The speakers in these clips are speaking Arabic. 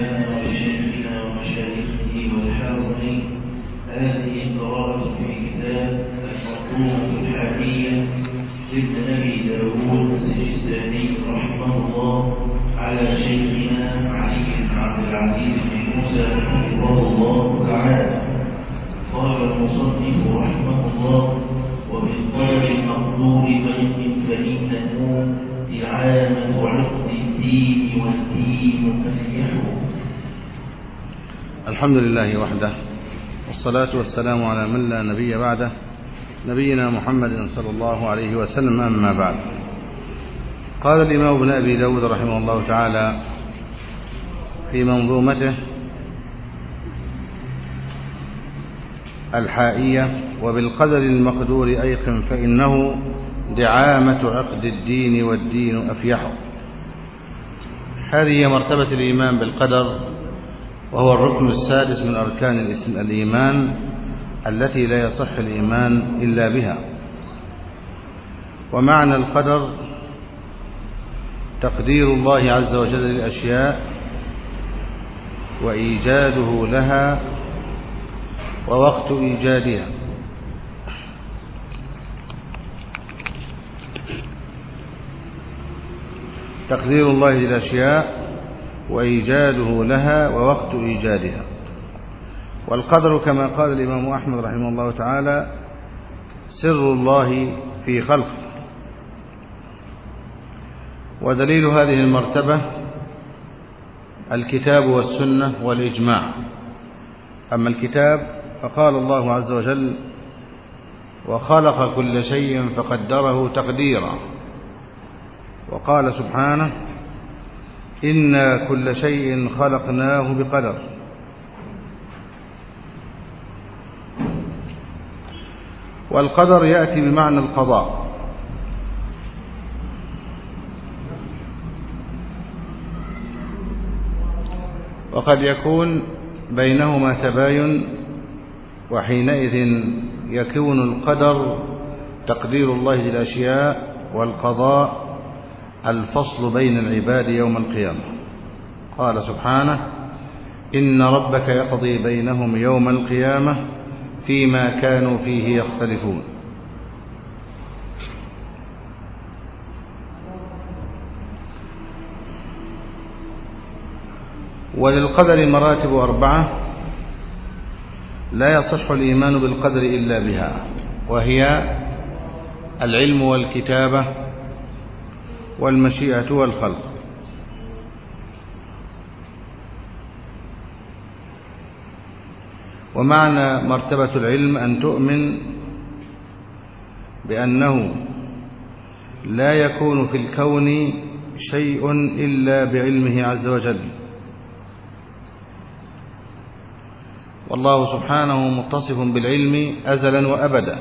ولشيخنا ومشايخه والحاضرين هذه القراءة في كتاب المرحومة الحادية لابن أبي داوود السجستاني رحمه الله على شيخنا علي بن عبد العزيز بن موسى حفظه الله تعالى قال المصنف رحمه الله وبالقدر المقدور الحمد لله وحده والصلاة والسلام على من لا نبي بعده نبينا محمد صلى الله عليه وسلم أما بعد. قال الإمام ابن أبي داود رحمه الله تعالى في منظومته الحائية وبالقدر المقدور أيقن فإنه دعامة عقد الدين والدين أفيح هذه مرتبة الإيمان بالقدر وهو الركن السادس من أركان الإيمان التي لا يصح الإيمان إلا بها. ومعنى القدر تقدير الله عز وجل للأشياء وإيجاده لها ووقت إيجادها. تقدير الله للأشياء وإيجاده لها ووقت إيجادها. والقدر كما قال الإمام أحمد رحمه الله تعالى سر الله في خلقه. ودليل هذه المرتبة الكتاب والسنة والإجماع. أما الكتاب فقال الله عز وجل وخلق كل شيء فقدره تقديرا. وقال سبحانه إنا كل شيء خلقناه بقدر. والقدر يأتي بمعنى القضاء. وقد يكون بينهما تباين وحينئذ يكون القدر تقدير الله للأشياء والقضاء الفصل بين العباد يوم القيامة. قال سبحانه إن ربك يقضي بينهم يوم القيامة فيما كانوا فيه يختلفون. وللقدر مراتب أربعة لا يصح الإيمان بالقدر إلا بها وهي العلم والكتابة والمشيئة والخلق. ومعنى مرتبة العلم أن تؤمن بأنه لا يكون في الكون شيء إلا بعلمه عز وجل. والله سبحانه متصف بالعلم أزلا وأبدا.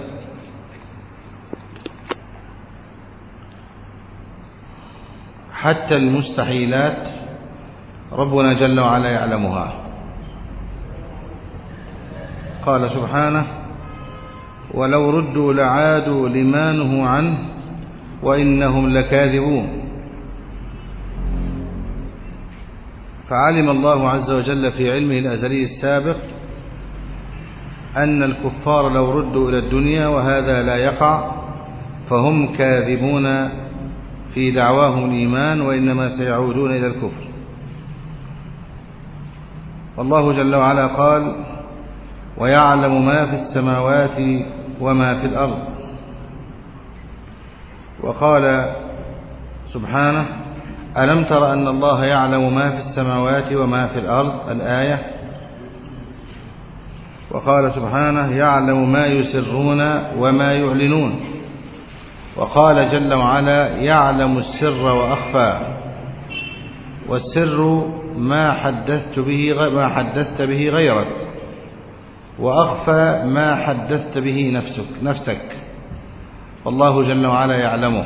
حتى المستحيلات ربنا جل وعلا يعلمها. قال سبحانه ولو ردوا لعادوا لما نهوا عنه وإنهم لكاذبون. فعلم الله عز وجل في علمه الأزلي السابق أن الكفار لو ردوا إلى الدنيا وهذا لا يقع فهم كاذبون في دعواهم الإيمان وإنما سيعودون إلى الكفر. والله جل وعلا قال ويعلم ما في السماوات وما في الأرض. وقال سبحانه ألم تر أن الله يعلم ما في السماوات وما في الأرض؟ الآية. وقال سبحانه يعلم ما يسرون وما يعلنون. وقال جل وعلا يعلم السر وأخفى والسر ما حدثت به ما حدثت به غيرك وأخفى ما حدثت به نفسك نفسك. والله جل وعلا يعلمه.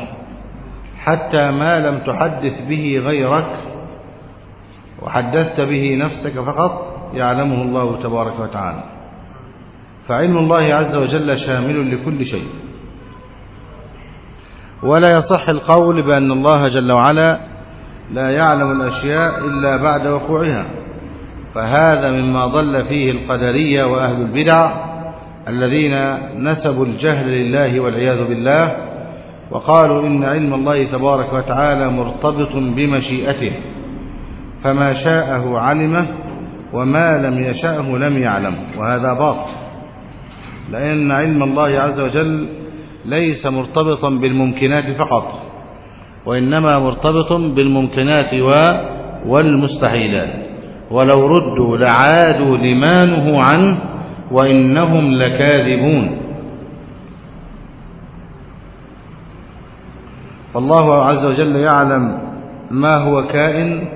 حتى ما لم تحدث به غيرك وحدثت به نفسك فقط يعلمه الله تبارك وتعالى. فعلم الله عز وجل شامل لكل شيء. ولا يصح القول بأن الله جل وعلا لا يعلم الأشياء إلا بعد وقوعها. فهذا مما ضل فيه القدرية وأهل البدع الذين نسبوا الجهل لله والعياذ بالله وقالوا إن علم الله تبارك وتعالى مرتبط بمشيئته فما شاءه علمه وما لم يشأه لم يعلم وهذا باطل. لأن علم الله عز وجل ليس مرتبطا بالممكنات فقط وإنما مرتبط بالممكنات والمستحيلات. ولو ردوا لعادوا لما نهوا عنه وإنهم لكاذبون. فالله عز وجل يعلم ما هو كائن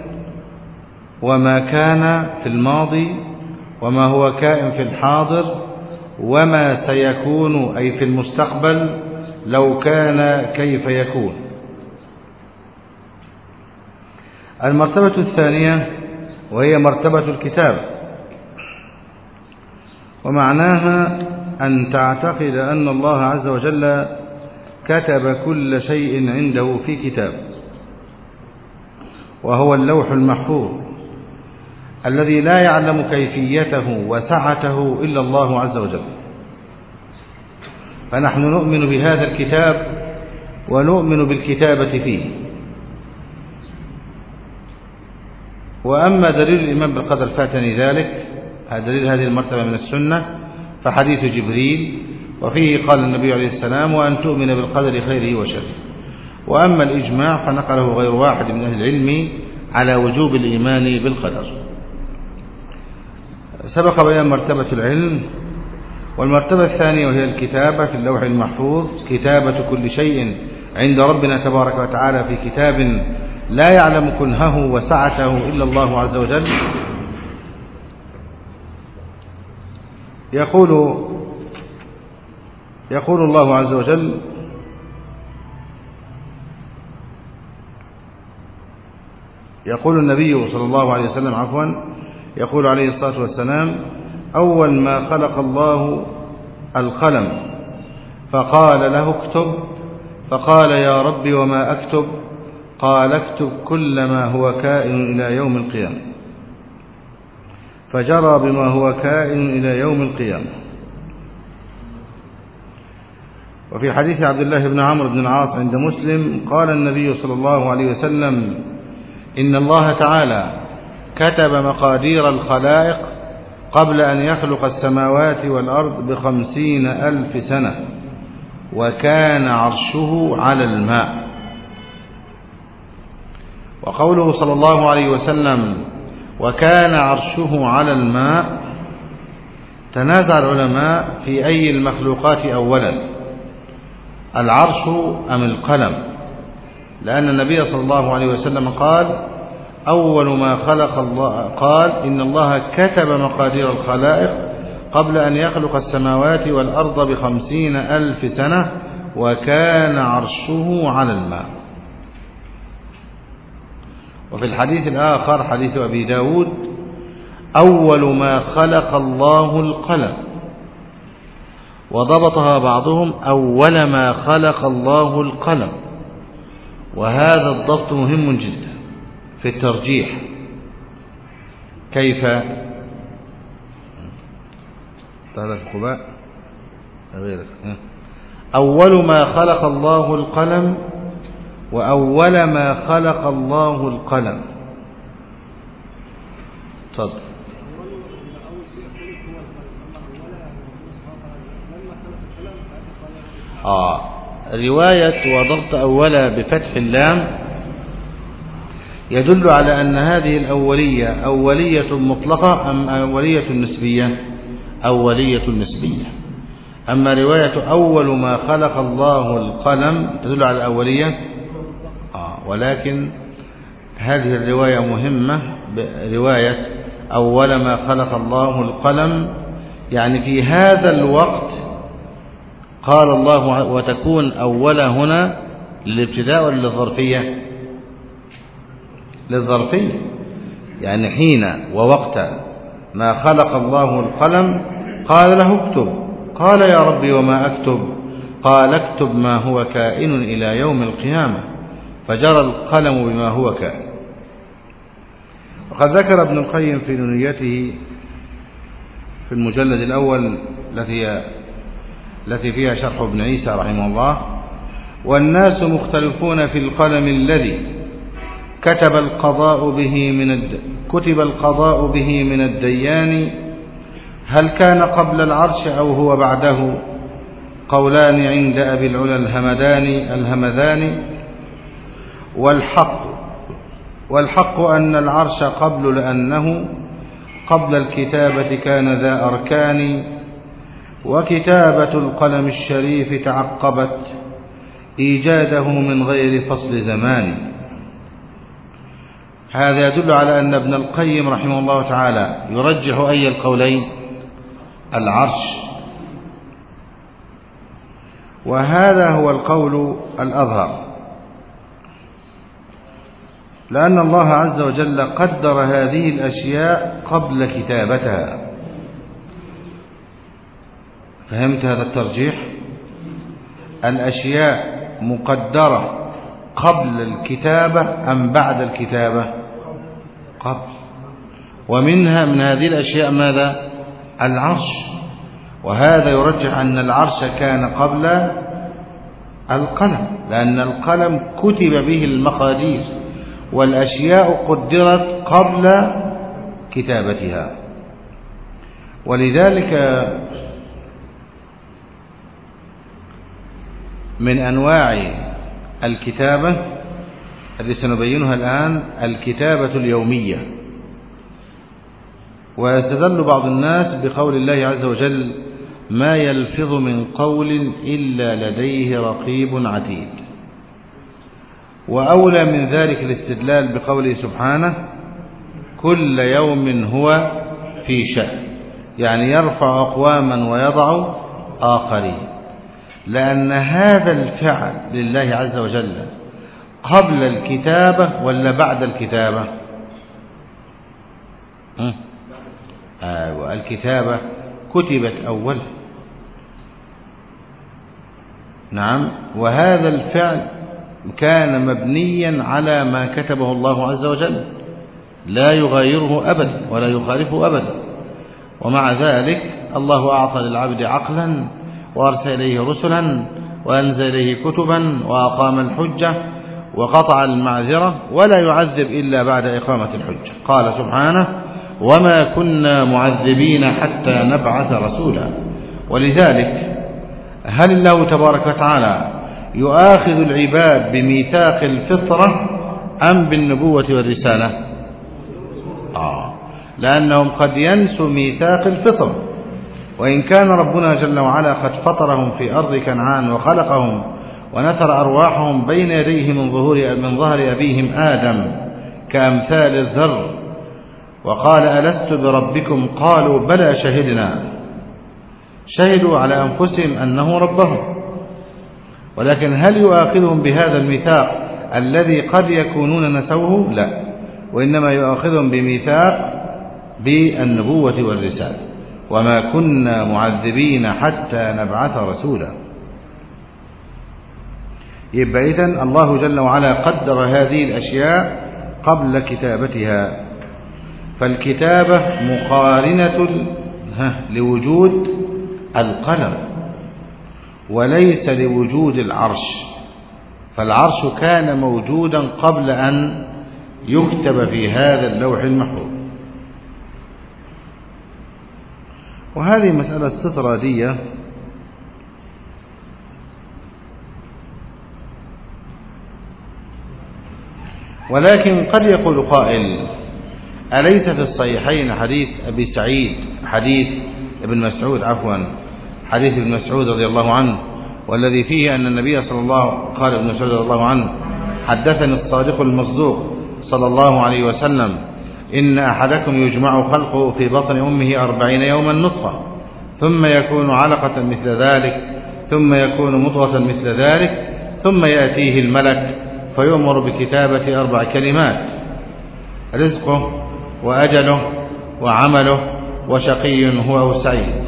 وما كان في الماضي وما هو كائن في الحاضر وما سيكون أي في المستقبل لو كان كيف يكون. المرتبة الثانية وهي مرتبة الكتاب. ومعناها أن تعتقد أن الله عز وجل كتب كل شيء عنده في كتاب وهو اللوح المحفوظ. الذي لا يعلم كيفيته وسعته إلا الله عز وجل. فنحن نؤمن بهذا الكتاب ونؤمن بالكتابة فيه. وأما دليل الإيمان بالقدر فاتني ذلك دليل هذه المرتبة من السنة فحديث جبريل وفيه قال النبي عليه السلام وأن تؤمن بالقدر خيره وشره. وأما الإجماع فنقله غير واحد من أهل العلم على وجوب الإيمان بالقدر. سبق بيان مرتبة العلم والمرتبة الثانية وهي الكتابة في اللوح المحفوظ كتابة كل شيء عند ربنا تبارك وتعالى في كتاب لا يعلم كنهه وسعته إلا الله عز وجل. يقول يقول الله عز وجل يقول النبي صلى الله عليه وسلم عفوا يقول عليه الصلاة والسلام أول ما خلق الله القلم فقال له اكتب فقال يا رب وما أكتب؟ قال اكتب كل ما هو كائن إلى يوم القيامة. فجرى بما هو كائن إلى يوم القيامة. وفي حديث عبد الله بن عمرو بن العاص عند مسلم قال النبي صلى الله عليه وسلم إن الله تعالى كتب مقادير الخلائق قبل أن يخلق السماوات والأرض بخمسين ألف سنة وكان عرشه على الماء. وقوله صلى الله عليه وسلم وكان عرشه على الماء تنازع العلماء في أي المخلوقات أولا العرش أم القلم؟ لأن النبي صلى الله عليه وسلم قال أول ما خلق الله. قال إن الله كتب مقادير الخلائق قبل أن يخلق السماوات والأرض بخمسين ألف سنة وكان عرشه على الماء. وفي الحديث الآخر حديث أبي داود أول ما خلق الله القلم. وضبطها بعضهم أول ما خلق الله القلم. وهذا الضبط مهم جدا. في الترجيح. كيف؟ تعالى في قباء غيرك أول ما خلق الله القلم وأول ما خلق الله القلم. تفضل. آه. رواية وضغط أولا بفتح اللام يدل على أن هذه الأولية أولية مطلقة أم أولية نسبية؟ أولية نسبية. أما رواية أول ما خلق الله القلم تدل على الأولية؟ آه ولكن هذه الرواية مهمة. رواية أول ما خلق الله القلم يعني في هذا الوقت قال الله وتكون أول هنا للابتداء للظرفية للظرفية. يعني حين ووقت ما خلق الله القلم قال له اكتب. قال يا ربي وما أكتب؟ قال اكتب ما هو كائن إلى يوم القيامة. فجرى القلم بما هو كائن. وقد ذكر ابن القيم في نونيته في المجلد الأول التي التي فيها شرح ابن عيسى رحمه الله والناس مختلفون في القلم الذي كتب القضاء به من الد... كتب القضاء به من الديان هل كان قبل العرش أو هو بعده؟ قولان عند أبي العلا الهمدان الهمذان. والحق والحق أن العرش قبل لأنه قبل الكتابة كان ذا أركان وكتابة القلم الشريف تعقبت إيجاده من غير فصل زمان. هذا يدل على أن ابن القيم رحمه الله تعالى يرجح أي القولين؟ العرش. وهذا هو القول الأظهر. لأن الله عز وجل قدر هذه الأشياء قبل كتابتها. فهمت هذا الترجيح؟ الأشياء مقدرة قبل الكتابة أم بعد الكتابة؟ قبل. ومنها من هذه الأشياء ماذا؟ العرش. وهذا يرجح أن العرش كان قبل القلم لأن القلم كتب به المقادير والأشياء قدرت قبل كتابتها. ولذلك من أنواع الكتابة التي سنبينها الآن الكتابة اليومية. ويستدل بعض الناس بقول الله عز وجل ما يلفظ من قول إلا لديه رقيب عتيد. وأولى من ذلك الاستدلال بقوله سبحانه كل يوم هو في شأن. يعني يرفع أقواما ويضع آخرين. لأن هذا الفعل لله عز وجل قبل الكتابة ولا بعد الكتابة؟ أيوة الكتابة كتبت أول. نعم وهذا الفعل كان مبنيا على ما كتبه الله عز وجل. لا يغايره أبدا ولا يخالفه أبدا ومع ذلك الله أعطى للعبد عقلا وأرسل إليه رسلا وأنزل إليه كتبا وأقام الحجة وقطع المعذرة ولا يعذب إلا بعد إقامة الحجة قال سبحانه وما كنا معذبين حتى نبعث رسولا. ولذلك هل الله تبارك وتعالى يؤاخذ العباد بميثاق الفطرة أم بالنبوة والرسالة؟ آه لأنهم قد ينسوا ميثاق الفطر. وإن كان ربنا جل وعلا قد فطرهم في أرض كنعان وخلقهم ونثر أرواحهم بين يديه من ظهور من ظهر أبيهم آدم كأمثال الذر. وقال ألست بربكم؟ قالوا بلى شهدنا. شهدوا على أنفسهم أنه ربهم. ولكن هل يؤاخذهم بهذا الميثاق الذي قد يكونون نسوه؟ لا. وإنما يؤاخذهم بميثاق بالنبوة والرسالة. وما كنا معذبين حتى نبعث رسولا. يبقى إذن الله جل وعلا قدر هذه الأشياء قبل كتابتها. فالكتابة مقارنة لوجود القلم وليس لوجود العرش. فالعرش كان موجودا قبل أن يكتب في هذا اللوح المحفوظ. وهذه مسألة استطرادية. ولكن قد يقول قائل أليس في الصحيحين حديث أبي سعيد حديث ابن مسعود عفوا حديث ابن مسعود رضي الله عنه والذي فيه أن النبي صلى الله قال ابن مسعود رضي الله عنه حدثني الصادق المصدوق صلى الله عليه وسلم إن أحدكم يجمع خلقه في بطن أمه أربعين يوما نطفة ثم يكون علقة مثل ذلك ثم يكون مضغة مثل ذلك ثم يأتيه الملك فيؤمر بكتابة أربع كلمات. رزقه وأجله وعمله وشقي هو أو سعيد.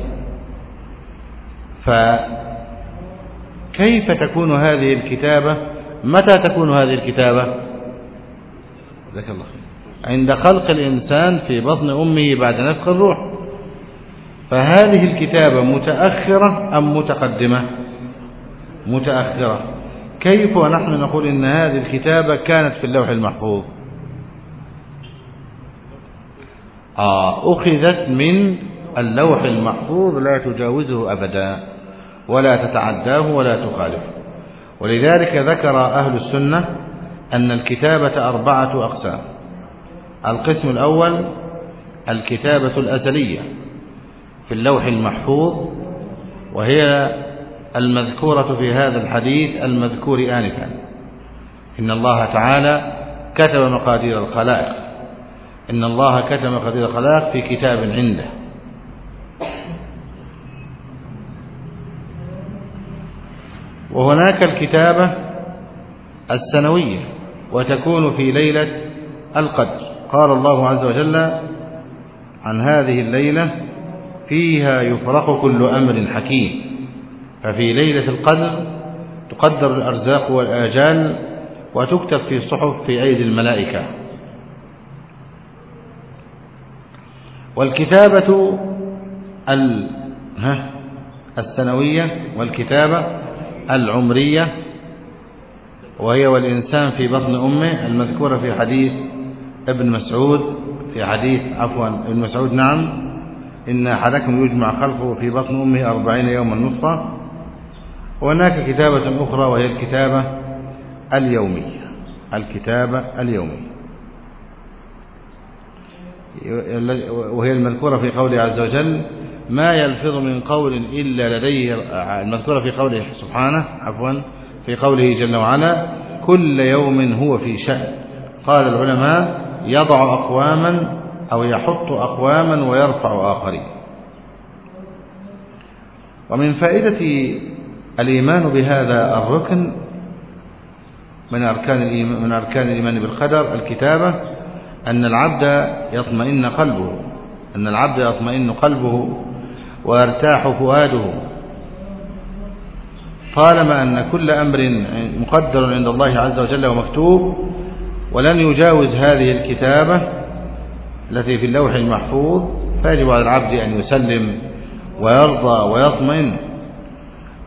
فكيف تكون هذه الكتابة؟ متى تكون هذه الكتابة؟ ذاك الله عند خلق الإنسان في بطن أمه بعد نفخ الروح. فهذه الكتابة متأخرة أم متقدمة؟ متأخرة. كيف ونحن نقول إن هذه الكتابة كانت في اللوح المحفوظ؟ آه أخذت من اللوح المحفوظ لا تجاوزه أبدا ولا تتعداه ولا تخالفه. ولذلك ذكر أهل السنة أن الكتابة أربعة أقسام. القسم الأول الكتابة الأزلية في اللوح المحفوظ وهي المذكورة في هذا الحديث المذكور آنفا. إن الله تعالى كتب مقادير الخلائق. إن الله كتب مقادير الخلائق في كتاب عنده. وهناك الكتابة السنوية وتكون في ليلة القدر. قال الله عز وجل عن هذه الليلة فيها يفرق كل أمر حكيم. ففي ليلة القدر تقدر الأرزاق والآجال وتكتب في صحف في أيدي الملائكة. والكتابة السنوية والكتابة العمرية وهي والإنسان في بطن أمه المذكورة في حديث ابن مسعود في حديث عفوا ابن مسعود نعم إن أحدكم يجمع خلقه في بطن أمه أربعين يوما نصفا وهناك كتابة أخرى وهي الكتابة اليومية. الكتابة اليومية. وهي المذكورة في قوله عز وجل ما يلفظ من قول إلا لديه المذكورة في قوله سبحانه عفوا في قوله جل وعلا كل يوم هو في شأن قال العلماء يضع أقواما أو يحط أقواما ويرفع آخرين ومن فائدة الإيمان بهذا الركن من أركان من أركان الإيمان بالقدر الكتابة أن العبد يطمئن قلبه أن العبد يطمئن قلبه ويرتاح فؤاده. طالما أن كل أمر مقدر عند الله عز وجل ومكتوب ولن يجاوز هذه الكتابة التي في اللوح المحفوظ فيجب على العبد أن يسلم ويرضى ويطمئن.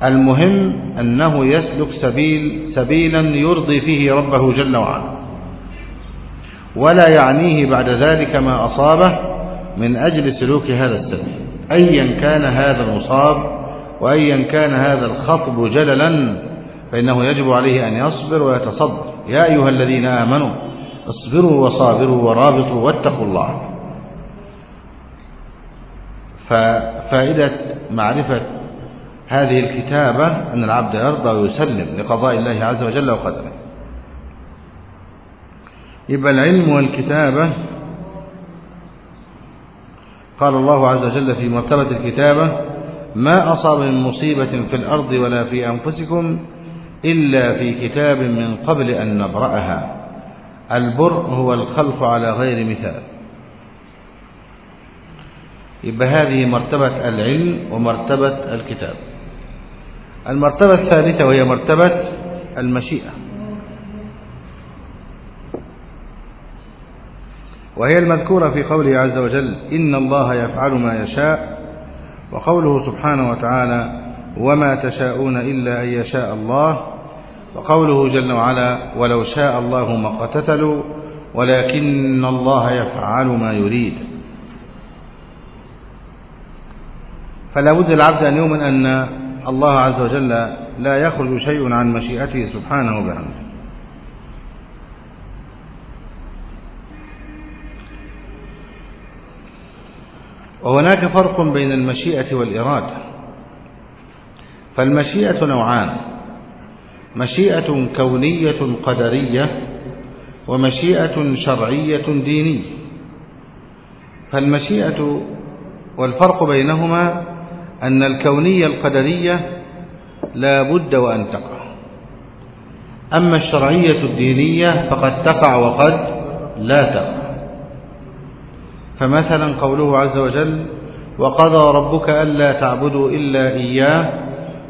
المهم أنه يسلك سبيل سبيلا يرضي فيه ربه جل وعلا. ولا يعنيه بعد ذلك ما أصابه من أجل سلوك هذا السبيل. أيا كان هذا المصاب وأيا كان هذا الخطب جللا فإنه يجب عليه أن يصبر ويتصبر يا أيها الذين آمنوا اصبروا وصابروا ورابطوا واتقوا الله. ففائدة معرفة هذه الكتابة أن العبد يرضى ويسلم لقضاء الله عز وجل وقدره. يبقى العلم والكتابة قال الله عز وجل في مرتبة الكتابة ما أصاب من مصيبة في الأرض ولا في أنفسكم إلا في كتاب من قبل أن نبرأها. البر هو الخلف على غير مثال. يبقى هذه مرتبة العلم ومرتبة الكتاب. المرتبة الثالثة وهي مرتبة المشيئة. وهي المذكورة في قوله عز وجل إن الله يفعل ما يشاء وقوله سبحانه وتعالى وما تشاءون إلا أن يشاء الله. وقوله جل وعلا ولو شاء الله ما اقتتلوا ولكن الله يفعل ما يريد. فلا بد العبد أن يؤمن أن الله عز وجل لا يخرج شيء عن مشيئته سبحانه وبحمده وهناك فرق بين المشيئة والإرادة. فالمشيئة نوعان. مشيئة كونية قدرية ومشيئة شرعية دينية. فالمشيئة والفرق بينهما أن الكونية القدرية لا بد وأن تقع. أما الشرعية الدينية فقد تقع وقد لا تقع. فمثلا قوله عز وجل وقضى ربك ألا تعبدوا إلا إياه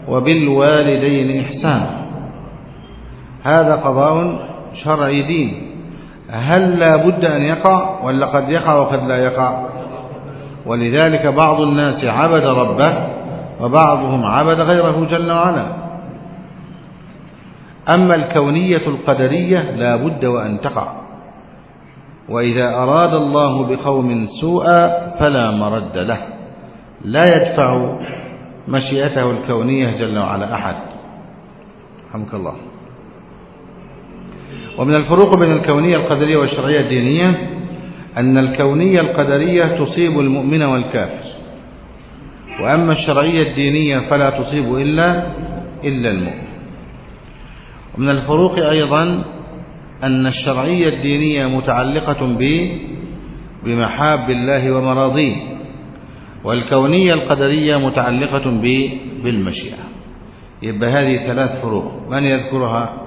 وبالوالدين إحسانا هذا قضاء شرعي دين. هل لا بد أن يقع ولا قد يقع وقد لا يقع؟ ولذلك بعض الناس عبد ربه وبعضهم عبد غيره جل وعلا. أما الكونية القدرية لا بد وأن تقع. وإذا أراد الله بقوم سوءا فلا مرد له. لا يدفع مشيئته الكونية جل وعلا أحد. رحمك الله. ومن الفروق بين الكونية القدرية والشرعية الدينية أن الكونية القدرية تصيب المؤمن والكافر وأما الشرعية الدينية فلا تصيب إلا إلا المؤمن. ومن الفروق أيضا أن الشرعية الدينية متعلقة بمحاب الله ومراضيه والكونية القدرية متعلقة ب بالمشيئة. يبقى هذه ثلاث فروق من يذكرها؟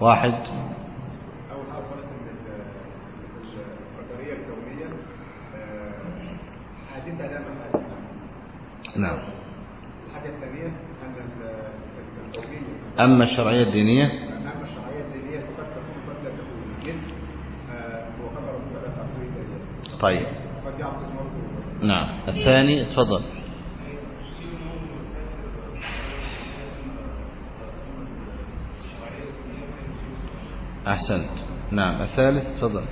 واحد أول حاجة خالص إن القدرية الكونية حديث عليها من نعم. الحاجة الثانية أن الكونية أما الشرعية الدينية؟ أما الشرعية الدينية فقد تكون قد لا تكون مثل هو قدر ربنا لا تقوي طيب. قد يعطي نعم. الثاني تفضل. أحسنت. نعم. الثالث تفضل.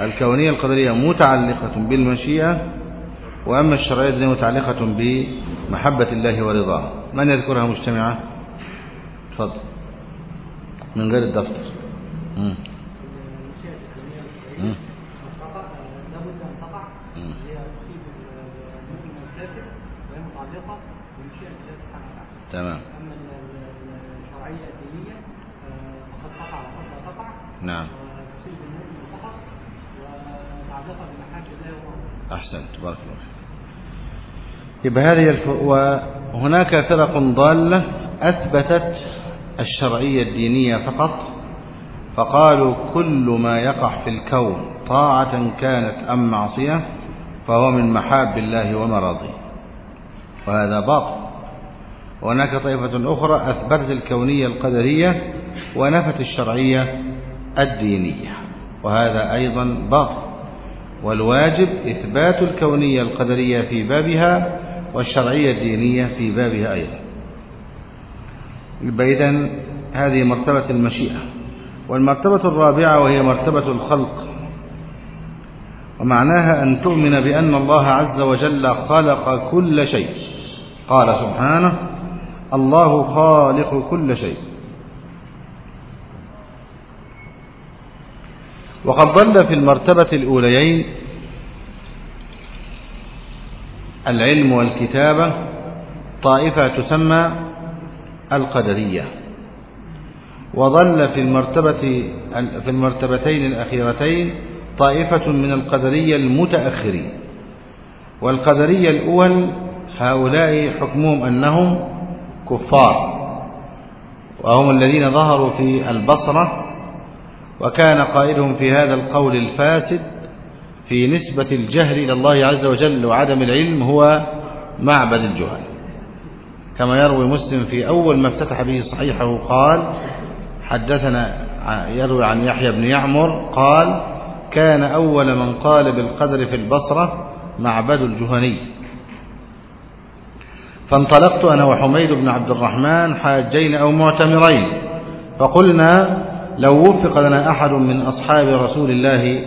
الكونية القدرية متعلقة بالمشيئة وأما الشرعية الدينية متعلقة بمحبة الله ورضاه. من يذكرها مجتمعة تفضل. من غير الدفتر. يبقى هذه الف... وهناك فرق ضالة أثبتت الشرعية الدينية فقط فقالوا كل ما يقع في الكون طاعة كانت أم معصية فهو من محاب الله ومراضيه. وهذا باطل. وهناك طائفة أخرى أثبتت الكونية القدرية ونفت الشرعية الدينية وهذا أيضا باطل. والواجب إثبات الكونية القدرية في بابها والشرعية الدينية في بابها أيضا. إذن هذه مرتبة المشيئة والمرتبة الرابعة وهي مرتبة الخلق. ومعناها أن تؤمن بأن الله عز وجل خلق كل شيء. قال سبحانه الله خالق كل شيء. وقد ضل في المرتبة الأوليين العلم والكتابة طائفة تسمى القدرية. وظل في المرتبة في المرتبتين الأخيرتين طائفة من القدرية المتأخرين. والقدرية الأول هؤلاء حكمهم أنهم كفار وهم الذين ظهروا في البصرة وكان قائلهم في هذا القول الفاسد في نسبة الجهل إلى الله عز وجل وعدم العلم هو معبد الجهل. كما يروي مسلم في أول ما افتتح به صحيحه قال حدثنا يروي عن يحيى بن يعمر قال كان أول من قال بالقدر في البصرة معبد الجهني. فانطلقت أنا وحميد بن عبد الرحمن حاجين أو معتمرين فقلنا لو وفق لنا أحد من أصحاب رسول الله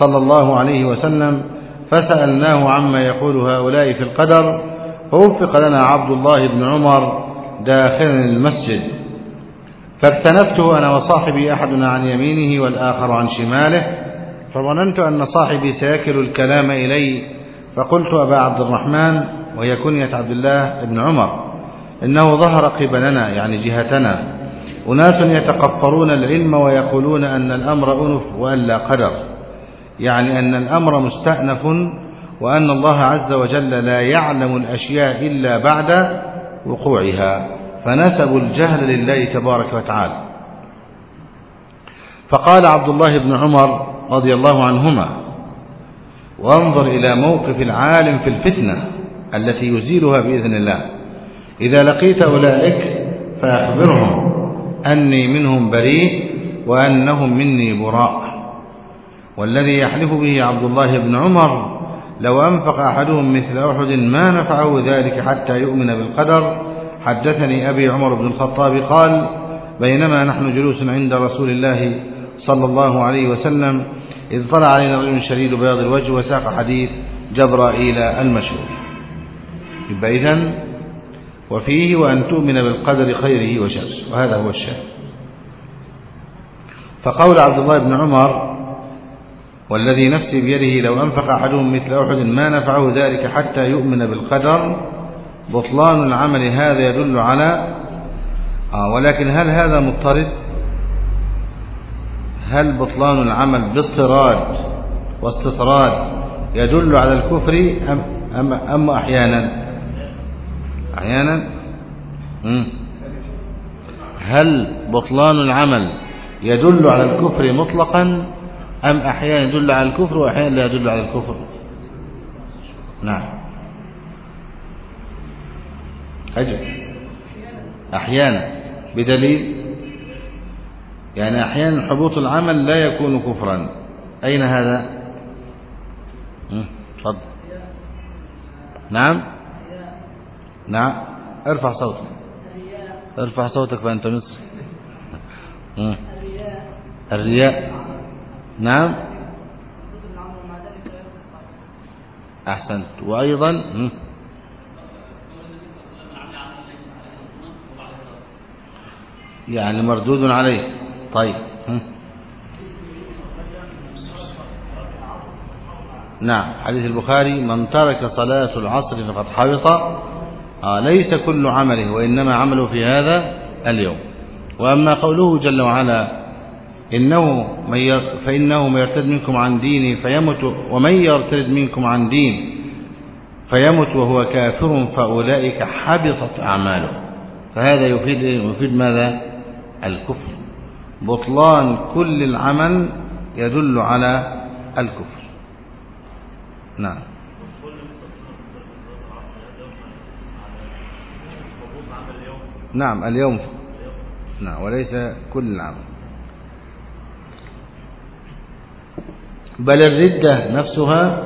صلى الله عليه وسلم فسألناه عما يقول هؤلاء في القدر فوفق لنا عبد الله بن عمر داخلا المسجد. فاكتنفته أنا وصاحبي أحدنا عن يمينه والآخر عن شماله فظننت أن صاحبي سيكل الكلام إلي فقلت أبا عبد الرحمن وهي كنية عبد الله بن عمر إنه ظهر قبلنا يعني جهتنا. أناس يتقفرون العلم ويقولون أن الأمر أنف وألا قدر. يعني أن الأمر مستأنف وأن الله عز وجل لا يعلم الأشياء إلا بعد وقوعها فنسبوا الجهل لله تبارك وتعالى. فقال عبد الله بن عمر رضي الله عنهما وانظر إلى موقف العالم في الفتنة التي يزيلها بإذن الله. إذا لقيت أولئك فأخبرهم أني منهم بريء وأنهم مني براء. والذي يحلف به عبد الله بن عمر لو أنفق أحدهم مثل أحد ما نفعه ذلك حتى يؤمن بالقدر. حدثني أبي عمر بن الخطاب قال بينما نحن جلوس عند رسول الله صلى الله عليه وسلم إذ طلع علينا رجل شديد بياض الوجه وساق حديث جبرائيل المشهور. يبقى إذن وفيه وأن تؤمن بالقدر خيره وشره وهذا هو الشاهد. فقول عبد الله بن عمر والذي نفسي بيده لو أنفق أحدهم مثل أحد ما نفعه ذلك حتى يؤمن بالقدر بطلان العمل هذا يدل على آه ولكن هل هذا مضطرد؟ هل بطلان العمل باضطراد واستطراد يدل على الكفر أم, أم, أم أحيانا؟ أحيانا. هل بطلان العمل يدل على الكفر مطلقا؟ أم أحيانا يدل على الكفر وأحيانا لا يدل على الكفر؟ نعم. أجل. أحيانا. بدليل؟ يعني أحيانا حبوط العمل لا يكون كفرا. أين هذا؟ تفضل. نعم. نعم. ارفع صوتك. ارفع صوتك فأنت مصر الرياء. نعم. أحسنت. وأيضا يعني مردود عليه. طيب نعم. حديث البخاري من ترك صلاة العصر فقد حبط. آه ليس كل عمله وإنما عمله في هذا اليوم. وأما قوله جل وعلا إنه من فإنه من يرتد منكم عن ديني فيمت ومن يرتد منكم عن دين فيمت وهو كافر فأولئك حبطت أعماله فهذا يفيد يفيد ماذا؟ الكفر. بطلان كل العمل يدل على الكفر. نعم. نعم اليوم. نعم وليس كل العمل. بل الردة نفسها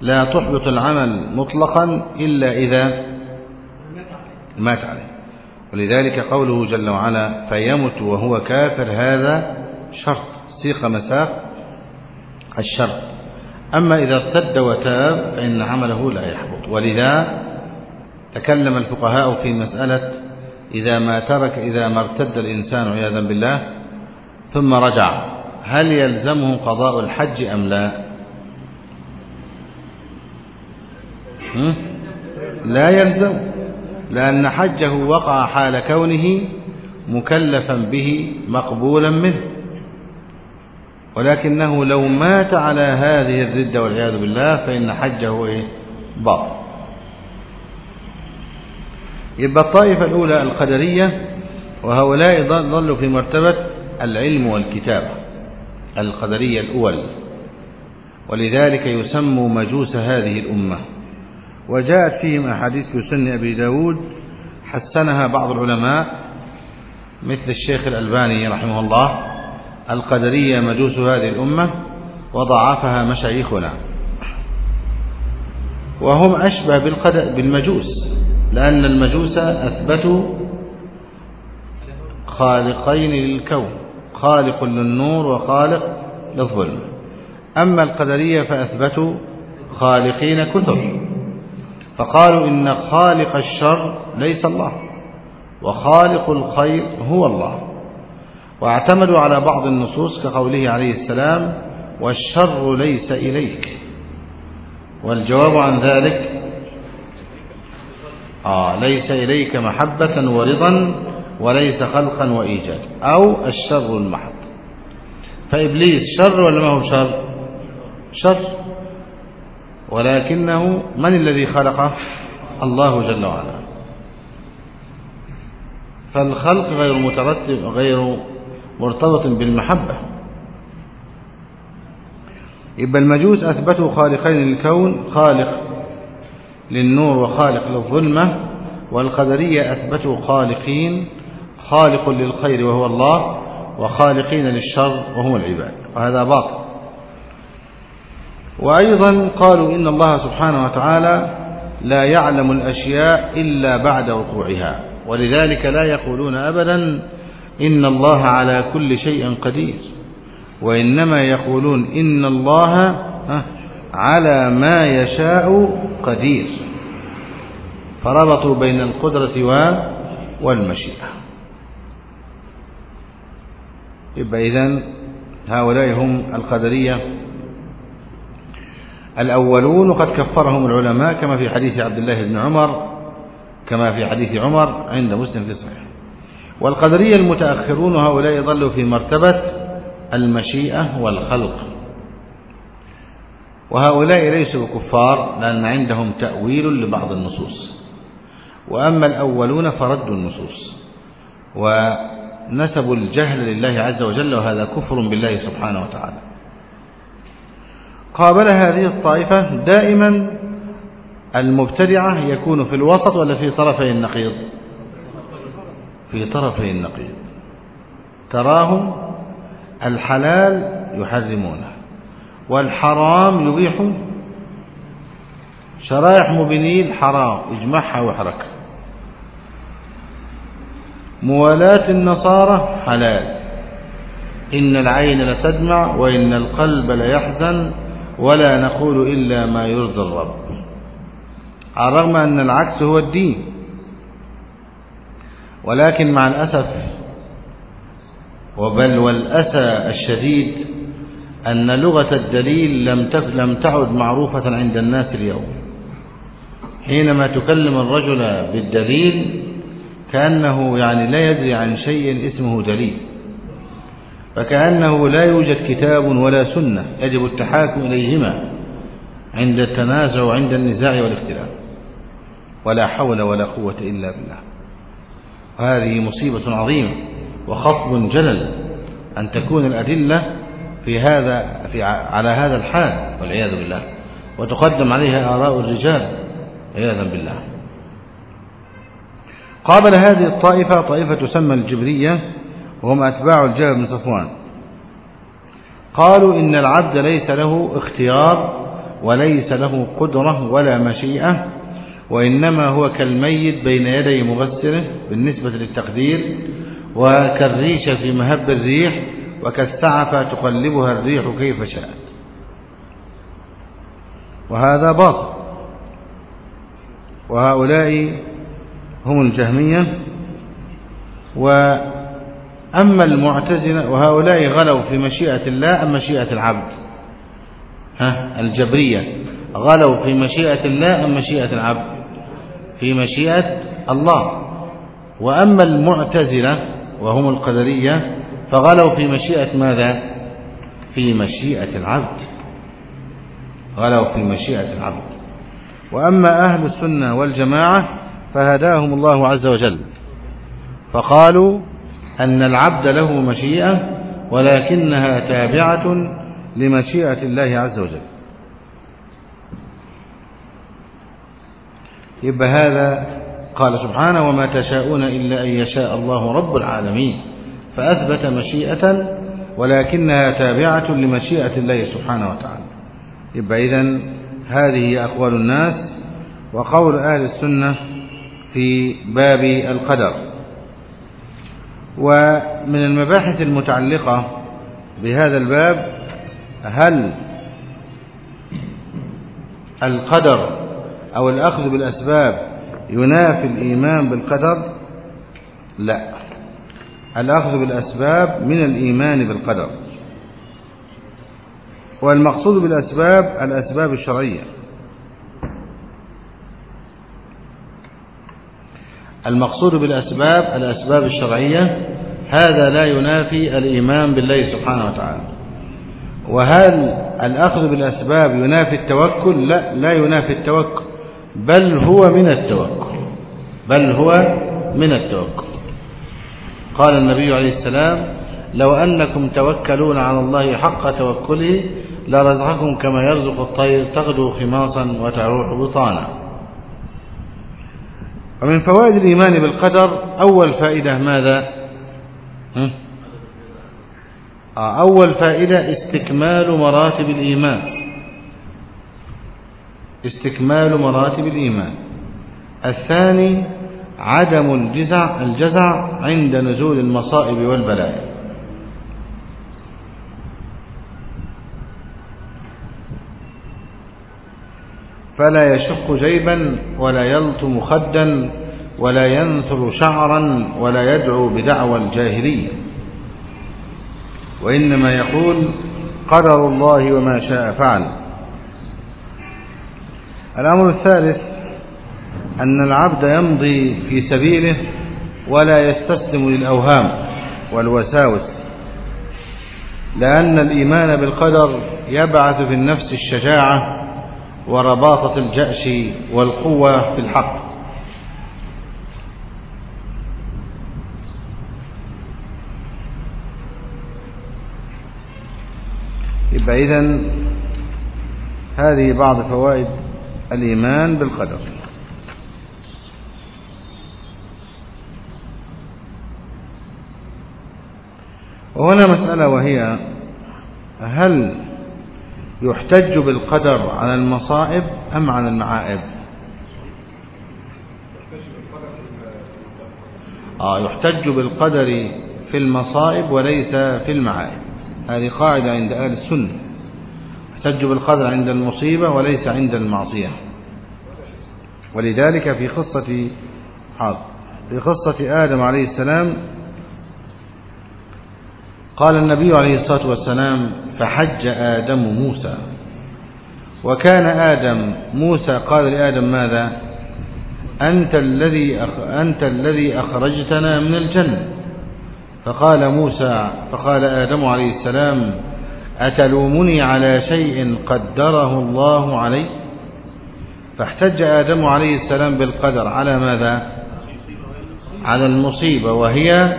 لا تحبط العمل مطلقا إلا إذا مات عليه. ولذلك قوله جل وعلا فيمت وهو كافر هذا شرط سيق مساق الشرط. أما إذا ارتد وتاب فإن عمله لا يحبط. ولذا تكلم الفقهاء في مسألة إذا ما ترك إذا ما ارتد الإنسان عياذا بالله ثم رجع. هل يلزمه قضاء الحج أم لا؟ لا يلزم لأن حجه وقع حال كونه مكلفا به مقبولا منه. ولكنه لو مات على هذه الردة والعياذ بالله فإن حجه إيه؟ باطل. يبقى الطائفة الأولى القدرية وهؤلاء ظلوا في مرتبة العلم والكتابة. القدرية الأول. ولذلك يسموا مجوس هذه الأمة. وجاءت فيهم أحاديث في سن أبي داود حسنها بعض العلماء مثل الشيخ الألباني رحمه الله القدرية مجوس هذه الأمة وضعفها مشايخنا. وهم أشبه بالمجوس لأن المجوس أثبتوا خالقين للكون. خالق للنور وخالق للظلم. أما القدرية فأثبتوا خالقين كثر. فقالوا إن خالق الشر ليس الله وخالق الخير هو الله. واعتمدوا على بعض النصوص كقوله عليه السلام والشر ليس إليك. والجواب عن ذلك آه ليس إليك محبة ورضا وليس خلقا وإيجاد أو الشر المحض. فإبليس شر ولا ما هو شر؟ شر. ولكنه من الذي خلقه الله جل وعلا. فالخلق غير مترتب غير مرتبط بالمحبة. يبقى المجوس أثبتوا خالقين للكون خالق للنور وخالق للظلمة والقدرية أثبتوا خالقين خالق للخير وهو الله وخالقين للشر وهم العباد. وهذا باطل. وأيضا قالوا إن الله سبحانه وتعالى لا يعلم الأشياء إلا بعد وقوعها ولذلك لا يقولون أبدا إن الله على كل شيء قدير وإنما يقولون إن الله على ما يشاء قدير. فربطوا بين القدرة والمشيئة. يبقى إذن هؤلاء هم القدرية الأولون وقد كفرهم العلماء كما في حديث عبد الله بن عمر كما في حديث عمر عند مسلم في صحيح. والقدرية المتأخرون هؤلاء ظلوا في مرتبة المشيئة والخلق. وهؤلاء ليسوا كفار لأن عندهم تأويل لبعض النصوص. وأما الأولون فردوا النصوص. ونسبوا الجهل لله عز وجل وهذا كفر بالله سبحانه وتعالى. قابل هذه الطائفة دائما المبتدعة يكون في الوسط ولا في طرفي النقيض؟ في طرفي النقيض. تراهم الحلال يحرمونه والحرام يبيحون. شرائح مبينين حرام اجمعها وحركة موالاة النصارى حلال. إن العين لتدمع وإن القلب ليحزن ولا نقول إلا ما يرضي الرب. على الرغم أن العكس هو الدين ولكن مع الأسف وبل والأسى الشديد أن لغة الدليل لم لم تعد معروفة عند الناس اليوم. حينما تكلم الرجل بالدليل كأنه يعني لا يدري عن شيء اسمه دليل فكأنه لا يوجد كتاب ولا سنة يجب التحاكم إليهما عند التنازع وعند النزاع والاختلاف ولا حول ولا قوة إلا بالله. هذه مصيبة عظيمة وخطب جلل أن تكون الأدلة في هذا في على هذا الحال والعياذ بالله. وتقدم عليها آراء الرجال عياذا بالله. قابل هذه الطائفة طائفة تسمى الجبرية وهم أتباع الجهل بن صفوان. قالوا إن العبد ليس له اختيار وليس له قدرة ولا مشيئة وإنما هو كالميت بين يدي مغسله بالنسبة للتقدير وكالريشة في مهب الريح وكالسعفة تقلبها الريح كيف شاءت. وهذا باطل. وهؤلاء هم الجهمية. وأما المعتزلة وهؤلاء غلوا في مشيئة الله أم مشيئة العبد؟ ها الجبرية. غلوا في مشيئة الله أم مشيئة العبد؟ في مشيئة الله. وأما المعتزلة وهم القدرية فغلوا في مشيئة ماذا؟ في مشيئة العبد. غلوا في مشيئة العبد. وأما أهل السنة والجماعة فهداهم الله عز وجل. فقالوا أن العبد له مشيئة ولكنها تابعة لمشيئة الله عز وجل. يبقى هذا قال سبحانه وما تشاءون إلا أن يشاء الله رب العالمين. فأثبت مشيئة ولكنها تابعة لمشيئة الله سبحانه وتعالى. يبقى إذن هذه أقوال الناس وقول أهل السنة في باب القدر. ومن المباحث المتعلقة بهذا الباب هل القدر أو الأخذ بالأسباب ينافي الإيمان بالقدر؟ لا. الأخذ بالأسباب من الإيمان بالقدر. والمقصود بالأسباب الأسباب الشرعية. المقصود بالأسباب الأسباب الشرعية هذا لا ينافي الإيمان بالله سبحانه وتعالى. وهل الأخذ بالأسباب ينافي التوكل؟ لا لا ينافي التوكل بل هو من التوكل بل هو من التوكل. قال النبي عليه السلام لو أنكم توكلون على الله حق توكله لرزقكم كما يرزق الطير تغدو خماصا وتروح بطانا. ومن فوائد الإيمان بالقدر أول فائدة ماذا؟ آه، أول فائدة استكمال مراتب الإيمان. استكمال مراتب الإيمان. الثاني عدم الجزع الجزع عند نزول المصائب والبلايا. فلا يشق جيبا ولا يلطم خدا ولا ينثر شعرا ولا يدعو بدعوى الجاهلية. وإنما يقول قدر الله وما شاء فعل. الأمر الثالث أن العبد يمضي في سبيله ولا يستسلم للأوهام والوساوس لأن الإيمان بالقدر يبعث في النفس الشجاعة ورباطة الجأش والقوة في الحق. يبقى إذن هذه بعض فوائد الإيمان بالقدر. وهنا مسألة وهي هل يحتج بالقدر على المصائب أم على المعائب؟ آه يحتج بالقدر في المصائب وليس في المعائب. هذه قاعدة عند أهل السنة. يحتج بالقدر عند المصيبة وليس عند المعصية. ولذلك في قصة حاضر في قصة آدم عليه السلام قال النبي عليه الصلاة والسلام فحج آدم موسى. وكان آدم موسى قال لآدم ماذا؟ أنت الذي. أنت الذي أخرجتنا من الجنة. فقال موسى فقال آدم عليه السلام أتلومني على شيء قدره الله علي؟ فاحتج آدم عليه السلام بالقدر على ماذا؟ على المصيبة وهي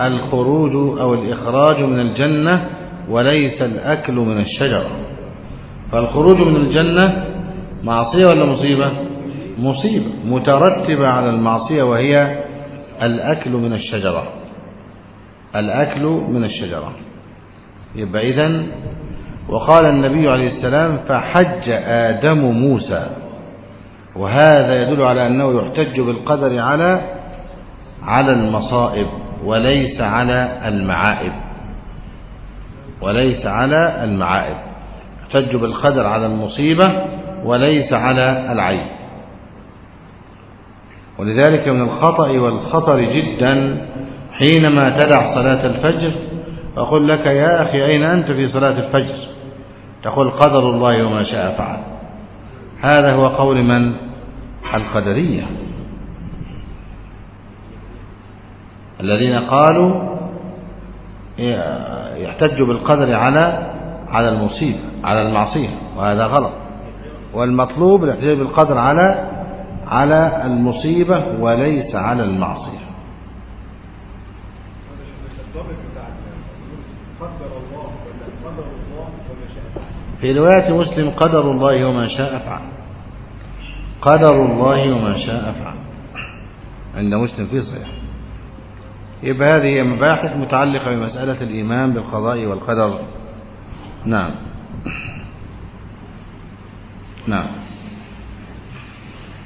الخروج أو الإخراج من الجنة وليس الأكل من الشجرة فالخروج من الجنة معصية ولا مصيبة؟ مصيبة مترتبة على المعصية وهي الأكل من الشجرة. الأكل من الشجرة. يبقى إذن وقال النبي عليه السلام فحج آدم موسى. وهذا يدل على أنه يحتج بالقدر على على المصائب. وليس على المعائب. وليس على المعائب. يحتج بالقدر على المصيبة وليس على العيب. ولذلك من الخطأ والخطر جدا حينما تدع صلاة الفجر أقول لك يا أخي أين أنت في صلاة الفجر؟ تقول قدر الله وما شاء فعل. هذا هو قول من؟ القدرية. الذين قالوا يحتج بالقدر على على المصيبة على المعصية وهذا غلط. والمطلوب الاحتجاج بالقدر على على المصيبة وليس على المعصية. في رواية مسلم قدر الله وما شاء فعل. قدر الله وما شاء فعل. عند مسلم في صحيح. يبقى هذه هي مباحث متعلقة بمسألة الإيمان بالقضاء والقدر. نعم. نعم.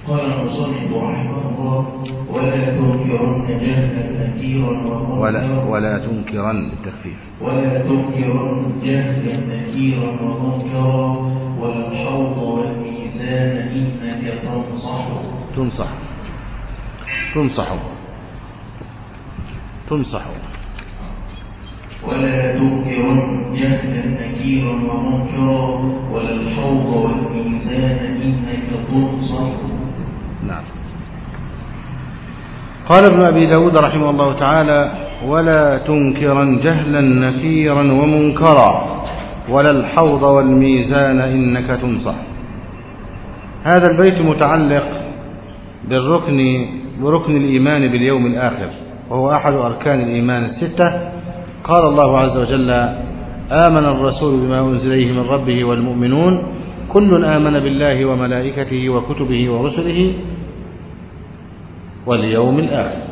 قال المصنف رحمه الله ولا تنكرن جهلا نكيرا ولا ولا تنكرن بالتخفيف. ولا تنكرن جهلا نكيرا ومنكرا والحوض والميزان إنك تنصح تنصح. تنصح تنصح ولا تنكرن جهلا نكيرا ومنكرا ولا الحوض والميزان إنك تنصح نعم. قال ابن أبي داود رحمه الله تعالى ولا تنكرا جهلا نكيرا ومنكرا ولا الحوض والميزان إنك تنصح. هذا البيت متعلق بالركن بركن الإيمان باليوم الآخر. وهو أحد أركان الإيمان الستة. قال الله عز وجل آمن الرسول بما أنزل إليه من ربه والمؤمنون. كل آمن بالله وملائكته وكتبه ورسله واليوم الآخر.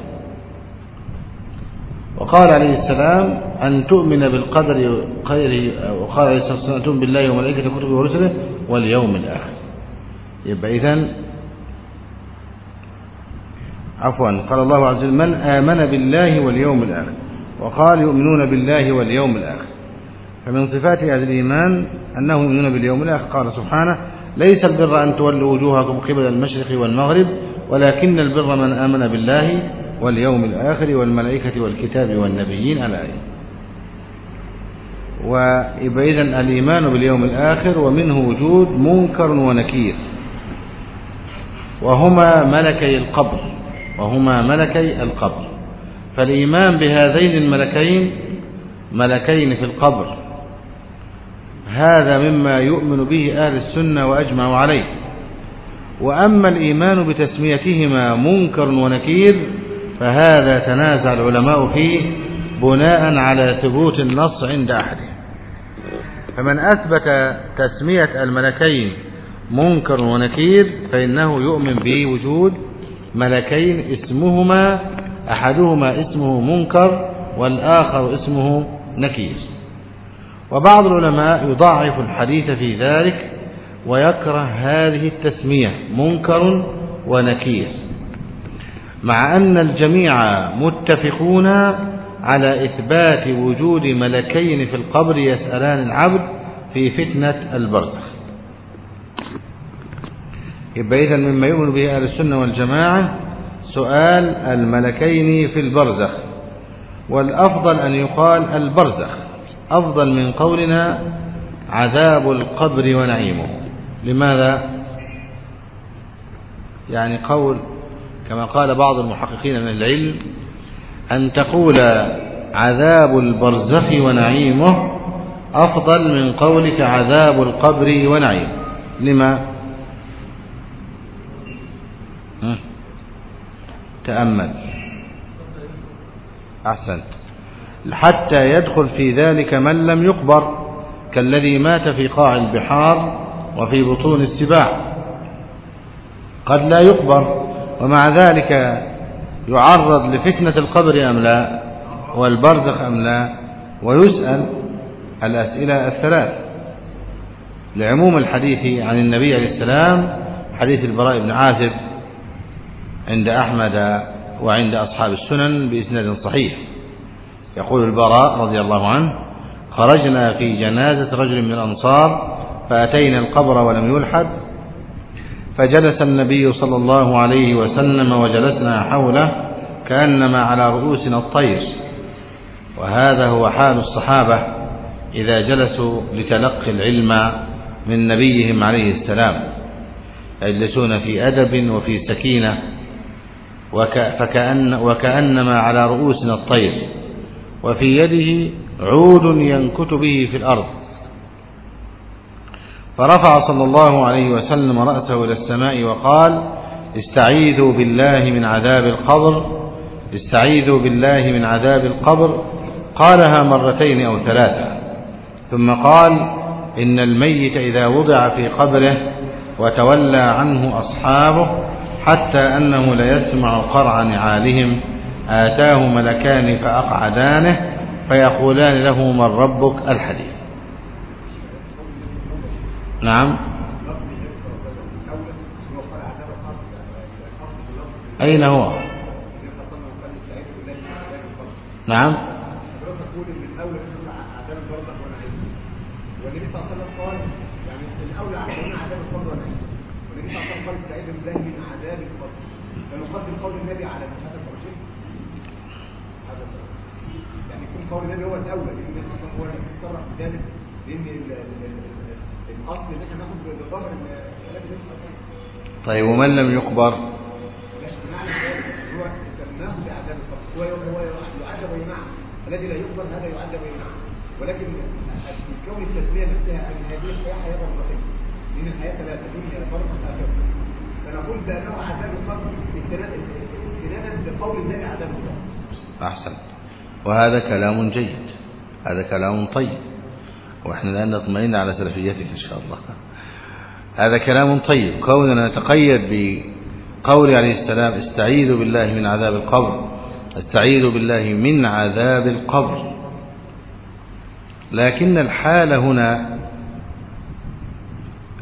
وقال عليه السلام أن تؤمن بالقدر خيره وقال عليه الصلاة والسلام تؤمن بالله وملائكته وكتبه ورسله واليوم الآخر. يبقى إذن عفوا. قال الله عز وجل من آمن بالله واليوم الآخر وقال يؤمنون بالله واليوم الآخر. فمن صفات أهل الإيمان أنهم يؤمنون باليوم الآخر. قال سبحانه ليس البر أن تولوا وجوهكم قبل المشرق والمغرب ولكن البر من آمن بالله واليوم الآخر والملائكة والكتاب والنبيين الآية ويبقى إذن الإيمان باليوم الآخر ومنه وجود منكر ونكير. وهما ملكي القبر. وهما ملكي القبر. فالإيمان بهذين الملكين ملكين في القبر. هذا مما يؤمن به أهل السنة وأجمعوا عليه. وأما الإيمان بتسميتهما منكر ونكير فهذا تنازع العلماء فيه بناء على ثبوت النص عند أحدهم فمن أثبت تسمية الملكين منكر ونكير فإنه يؤمن بوجود ملكين اسمهما أحدهما اسمه منكر والآخر اسمه نكير. وبعض العلماء يضعف الحديث في ذلك ويكره هذه التسمية منكر ونكير. مع أن الجميع متفقون على إثبات وجود ملكين في القبر يسألان العبد في فتنة البرزخ. يبقى إذن مما يؤمن به أهل السنة والجماعة سؤال الملكين في البرزخ. والأفضل أن يقال البرزخ. أفضل من قولنا عذاب القبر ونعيمه. لماذا؟ يعني قول كما قال بعض المحققين من العلم أن تقول عذاب البرزخ ونعيمه أفضل من قولك عذاب القبر ونعيمه. لما؟ تأمل. أحسنت. حتى يدخل في ذلك من لم يقبر كالذي مات في قاع البحار وفي بطون السباع قد لا يقبر ومع ذلك يعرض لفتنة القبر أم لا والبرزخ أم لا ويسأل الأسئلة الثلاث. لعموم الحديث عن النبي عليه السلام حديث البراء بن عازب عند أحمد وعند أصحاب السنن بإسناد صحيح. يقول البراء رضي الله عنه خرجنا في جنازة رجل من الأنصار فأتينا القبر ولم يلحد فجلس النبي صلى الله عليه وسلم وجلسنا حوله كأنما على رؤوسنا الطير. وهذا هو حال الصحابة إذا جلسوا لتلقي العلم من نبيهم عليه السلام يجلسون في أدب وفي سكينة فكأن وكأنما على رؤوسنا الطير وفي يده عود ينكت به في الأرض. فرفع صلى الله عليه وسلم رأسه إلى السماء وقال استعيذوا بالله من عذاب القبر استعيذوا بالله من عذاب القبر قالها مرتين أو ثلاثة. ثم قال إن الميت إذا وضع في قبره وتولى عنه أصحابه حتى أنه ليسمع قرع نعالهم. آتاه ملكان فأقعدانه فيقولان له من ربك الحديث. نعم. أين هو؟ نعم تقول ان الاولى ان عذاب البرزخ ونعيم والنبي صلى الله عليه وسلم قال يعني الاولى عذابنا عذاب القبر ونعيم والنبي صلى الله عليه وسلم قال استعيذ بالله من عذاب القبر فنقدم قول النبي على هذا الترشيح هذا يعني يكون قول النبي هو الاولى لأن هو اللي ذلك لأن ال- ال- ال- الأصل إن إحنا ناخد عليه وسلم طيب ومن لم يقبر مش بمعنى ذلك هو سماه بعذاب القبر. هو هو يعذب وينعم الذي لا يقبل هذا يعذب وينعم ولكن كون التسميه نفسها أن هذه الحياة حياة برزخيه لأن الحياة ثلاثة دنيا برزخ اخره فنقول بانه عذاب القبر استنادا لقول الله عذاب القبر. أحسن. وهذا كلام جيد هذا كلام طيب. وإحنا الآن نطمئن على سلفيتك إن شاء الله. هذا كلام طيب. كوننا نتقيد قول عليه السلام استعيذ بالله من عذاب القبر استعيذ بالله من عذاب القبر. لكن الحال هنا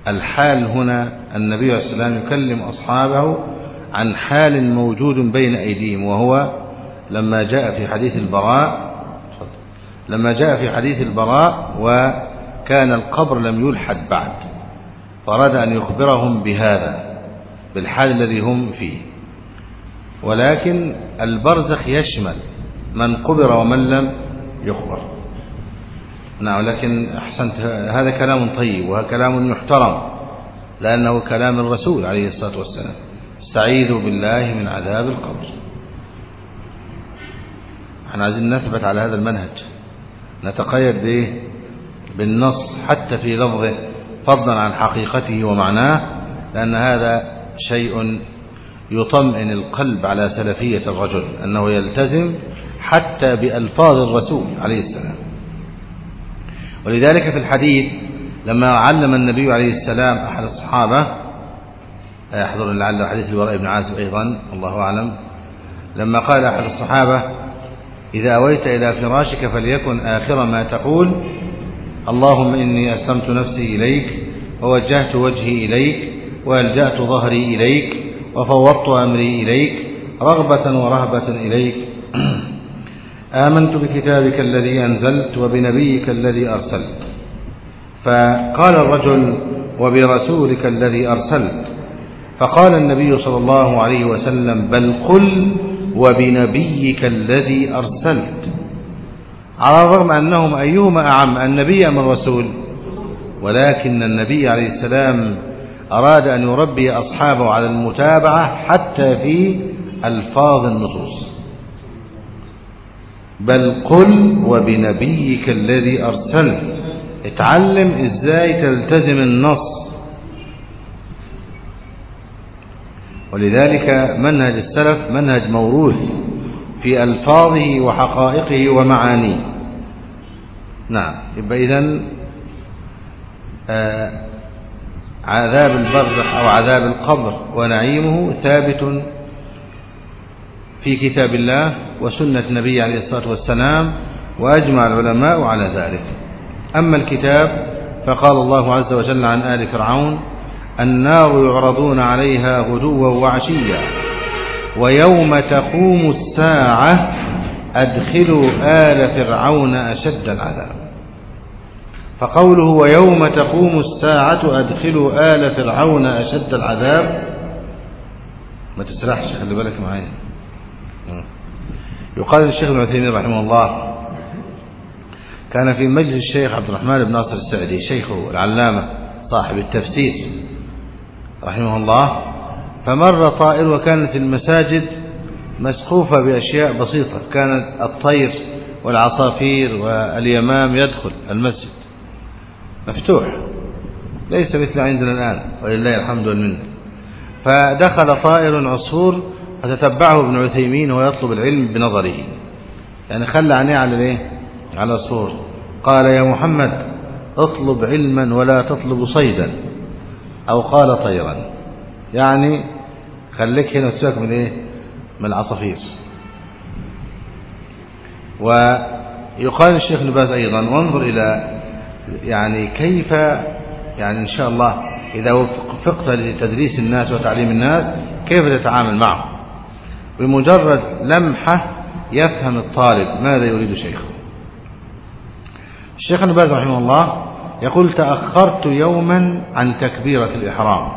الحال هنا النبي عليه السلام يكلم أصحابه عن حال موجود بين أيديهم وهو لما جاء في حديث البراء لما جاء في حديث البراء وكان القبر لم يلحد بعد فأراد أن يخبرهم بهذا بالحال الذي هم فيه. ولكن البرزخ يشمل من قبر ومن لم يخبر نعم لكن أحسنت هذا كلام طيب وهذا كلام يحترم لأنه كلام الرسول عليه الصلاة والسلام. استعيذوا بالله من عذاب القبر. إحنا عايزين نثبت على هذا المنهج. نتقيد به بالنص حتى في لفظه فضلا عن حقيقته ومعناه لأن هذا شيء يطمئن القلب على سلفية الرجل أنه يلتزم حتى بألفاظ الرسول عليه السلام. ولذلك في الحديث لما علم النبي عليه السلام أحد الصحابة يحضر لعل حديث الوراء بن عازب أيضا الله أعلم لما قال أحد الصحابة إذا أويت إلى فراشك فليكن آخر ما تقول. اللهم إني أسلمت نفسي إليك ووجهت وجهي إليك وألجأت ظهري إليك وفوضت أمري إليك رغبة ورهبة إليك. آمنت بكتابك الذي أنزلت وبنبيك الذي أرسلت. فقال الرجل وبرسولك الذي أرسلت. فقال النبي صلى الله عليه وسلم بل قل وبنبيك الذي أرسلت. على الرغم أنهم أيهما أعم النبي أم الرسول؟ ولكن النبي عليه السلام أراد أن يربي أصحابه على المتابعة حتى في ألفاظ النصوص. بل قل وبنبيك الذي أرسلت. اتعلم إزاي تلتزم النص ولذلك منهج السلف منهج موروث في ألفاظه وحقائقه ومعانيه. نعم يبقى إذن آه عذاب البرزخ أو عذاب القبر ونعيمه ثابت في كتاب الله وسنة النبي عليه الصلاة والسلام وأجمع العلماء على ذلك. أما الكتاب فقال الله عز وجل عن آل فرعون النار يعرضون عليها غدوا وعشيا. ويوم تقوم الساعة أدخلوا آل فرعون أشد العذاب. فقوله ويوم تقوم الساعة أدخلوا آل فرعون أشد العذاب. ما تسرحش خلي بالك معايا. يقال للشيخ ابن عثيمين رحمه الله كان في مجلس الشيخ عبد الرحمن بن ناصر السعدي شيخه العلامة صاحب التفسير. رحمه الله فمر طائر وكانت المساجد مسقوفة بأشياء بسيطة كانت الطير والعصافير واليمام يدخل المسجد. مفتوح ليس مثل عندنا الآن ولله الحمد والمنة. فدخل طائر عصفور فتتبعه ابن عثيمين ويطلب العلم بنظره. يعني خلى عينيه على الإيه؟ على الصور. قال يا محمد اطلب علما ولا تطلب صيدا. أو قال طيرا. يعني خليك هنا وسيبك من إيه؟ من العصافير. ويقال الشيخ نباز أيضا وانظر إلى يعني كيف يعني إن شاء الله إذا وفقت لتدريس الناس وتعليم الناس كيف تتعامل معهم. بمجرد لمحة يفهم الطالب ماذا يريد شيخه. الشيخ ابن باز رحمه الله يقول تأخرت يوما عن تكبيرة الإحرام.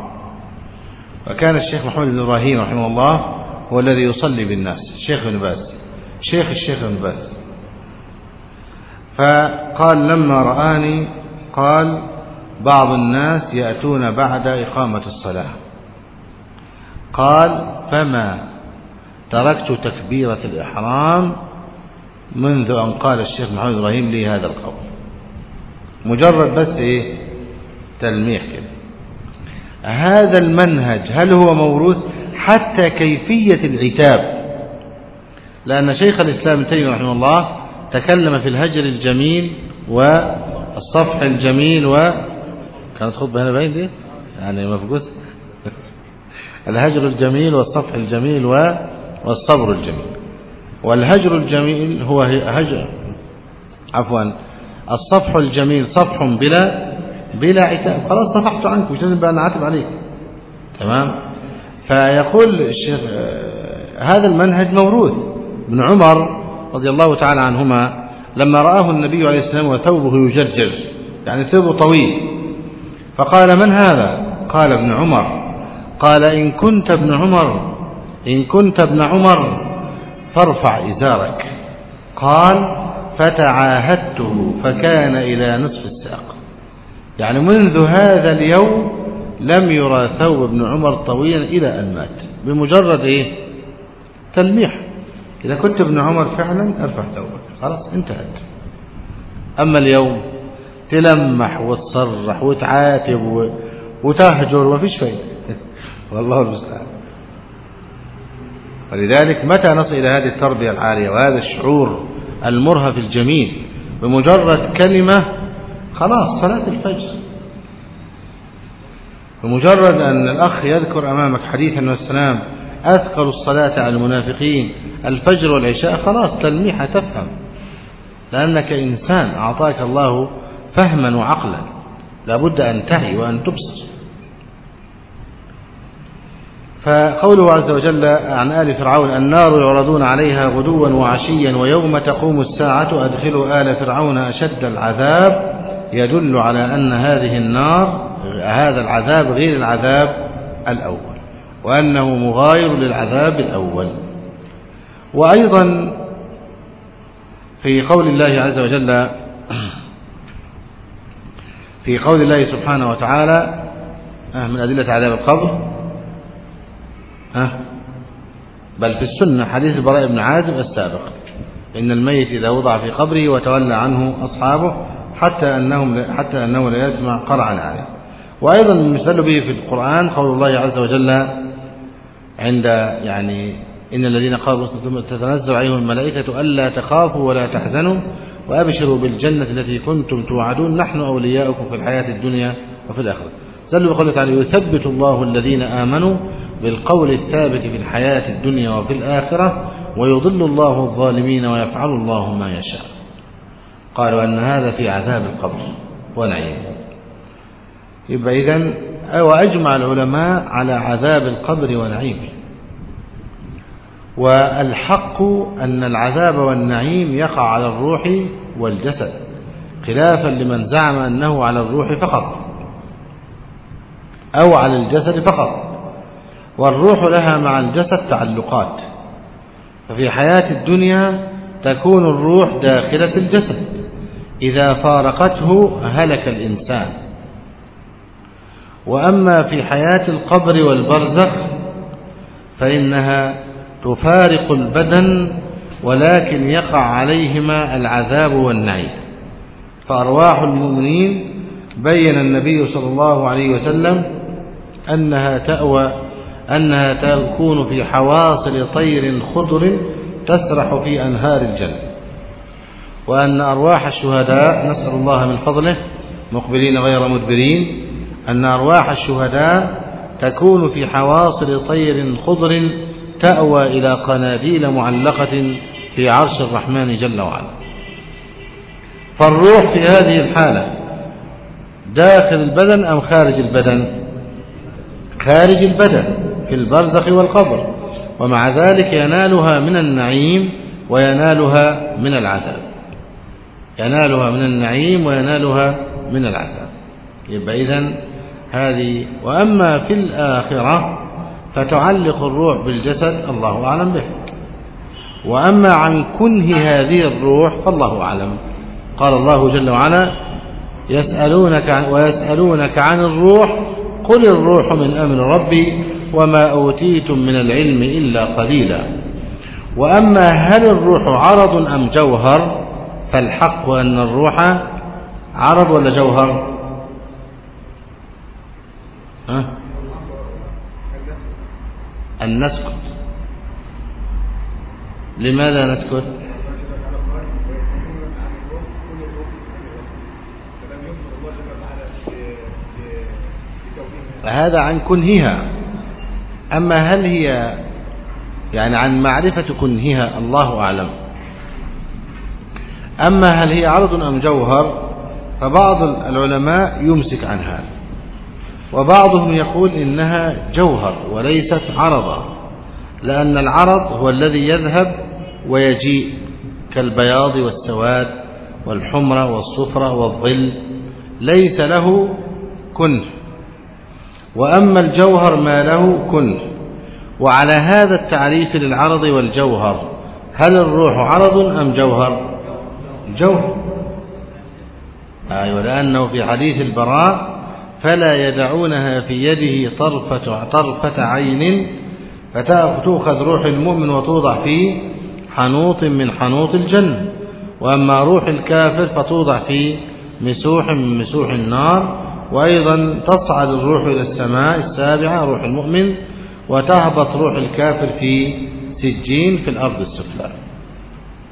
وكان الشيخ محمد بن إبراهيم رحمه الله هو الذي يصلي بالناس. الشيخ ابن باز. شيخ الشيخ ابن باز. فقال لما رآني قال بعض الناس يأتون بعد إقامة الصلاة. قال فما تركت تكبيرة الإحرام منذ أن قال الشيخ محمد إبراهيم لي هذا القول. مجرد بس إيه؟ تلميح كده. هذا المنهج هل هو موروث؟ حتى كيفية العتاب. لأن شيخ الإسلام تيمية رحمه الله تكلم في الهجر الجميل والصفح الجميل و كانت خطبة هنا باين دي؟ يعني مفقود الهجر الجميل والصفح الجميل و- والصبر الجميل. والهجر الجميل هو هجر عفوا الصفح الجميل صفح بلا بلا عتاب. خلاص صفحت عنك مش لازم بقى نعاتب عليك. تمام؟ فيقول الشيخ آه، هذا المنهج موروث. ابن عمر رضي الله تعالى عنهما لما رآه النبي عليه السلام وثوبه يجرجر يعني ثوبه طويل. فقال من هذا؟ قال ابن عمر. قال إن كنت ابن عمر إن كنت ابن عمر فارفع إزارك. قال فتعاهدته فكان إلى نصف الساق. يعني منذ هذا اليوم لم يرى ثوب ابن عمر طويلا إلى أن مات. بمجرد إيه؟ تلميح. إذا كنت ابن عمر فعلا أرفع ثوبك. خلاص انتهت. أما اليوم تلمح وتصرح وتعاتب وتهجر ومفيش فايدة. والله المستعان. ولذلك متى نصل إلى هذه التربية العالية وهذا الشعور؟ المرهف الجميل بمجرد كلمة خلاص صلاة الفجر. بمجرد أن الأخ يذكر أمامك حديث النبي صلى الله عليه وسلم أثقل الصلاة على المنافقين الفجر والعشاء خلاص تلميحة تفهم. لأنك إنسان أعطاك الله فهما وعقلا. لابد أن تعي وأن تبصر. فقوله عز وجل عن آل فرعون النار يعرضون عليها غدوا وعشيا ويوم تقوم الساعة أدخلوا آل فرعون أشد العذاب. يدل على أن هذه النار هذا العذاب غير العذاب الأول وأنه مغاير للعذاب الأول. وأيضا في قول الله عز وجل في قول الله سبحانه وتعالى من أدلة عذاب القبر ها؟ بل في السنة حديث البراء بن عازب السابق. إن الميت إذا وضع في قبره وتولى عنه أصحابه حتى أنهم حتى أنه لا يسمع قرعا عليه وأيضا المثال به في القرآن قول الله عز وجل عند يعني إن الذين قالوا تتنزل عليهم الملائكة ألا تخافوا ولا تحزنوا وأبشروا بالجنة التي كنتم توعدون. نحن أولياؤكم في الحياة الدنيا وفي الآخرة. زلوا بقوله تعالى يثبت الله الذين آمنوا بالقول الثابت في الحياة الدنيا وفي الآخرة ويضل الله الظالمين ويفعل الله ما يشاء. قالوا أن هذا في عذاب القبر ونعيم يبقى إذن وأجمع العلماء على عذاب القبر ونعيمه والحق أن العذاب والنعيم يقع على الروح والجسد خلافا لمن زعم أنه على الروح فقط أو على الجسد فقط. والروح لها مع الجسد تعلقات. ففي حياة الدنيا تكون الروح داخلة الجسد. إذا فارقته هلك الإنسان. وأما في حياة القبر والبرزخ فإنها تفارق البدن ولكن يقع عليهما العذاب والنعيم. فأرواح المؤمنين بين النبي صلى الله عليه وسلم أنها تأوى أنها تكون في حواصل طير خضر تسرح في أنهار الجنة. وأن أرواح الشهداء نسأل الله من فضله مقبلين غير مدبرين أن أرواح الشهداء تكون في حواصل طير خضر تأوى إلى قناديل معلقة في عرش الرحمن جل وعلا. فالروح في هذه الحالة داخل البدن أم خارج البدن؟ خارج البدن. في البرزخ والقبر ومع ذلك ينالها من النعيم وينالها من العذاب. ينالها من النعيم وينالها من العذاب. يبقى إذن هذه وأما في الآخرة فتعلق الروح بالجسد الله أعلم به. وأما عن كنه هذه الروح فالله أعلم. قال الله جل وعلا يسألونك ويسألونك عن الروح قل الروح من أمر ربي وما أوتيتم من العلم إلا قليلا. وأما هل الروح عرض أم جوهر فالحق أن الروح عرض ولا جوهر؟ ها؟ أن نسكت لماذا نسكت؟ فهذا عن كنهها. أما هل هي يعني عن معرفة كنهها الله أعلم. أما هل هي عرض أم جوهر فبعض العلماء يمسك عن هذا وبعضهم يقول إنها جوهر وليست عرضا لأن العرض هو الذي يذهب ويجيء كالبياض والسواد والحمرة والصفرة والظل ليس له كنه. وأما الجوهر ما له كنه وعلى هذا التعريف للعرض والجوهر هل الروح عرض أم جوهر؟ جوهر أيوة لأنه في حديث البراء فلا يدعونها في يده طرفة, طرفة عين فتأخذ روح المؤمن وتوضع في حنوط من حنوط الجنة وأما روح الكافر فتوضع في مسوح من مسوح النار وأيضا تصعد الروح إلى السماء السابعة روح المؤمن وتهبط روح الكافر في سجين في الأرض السفلى.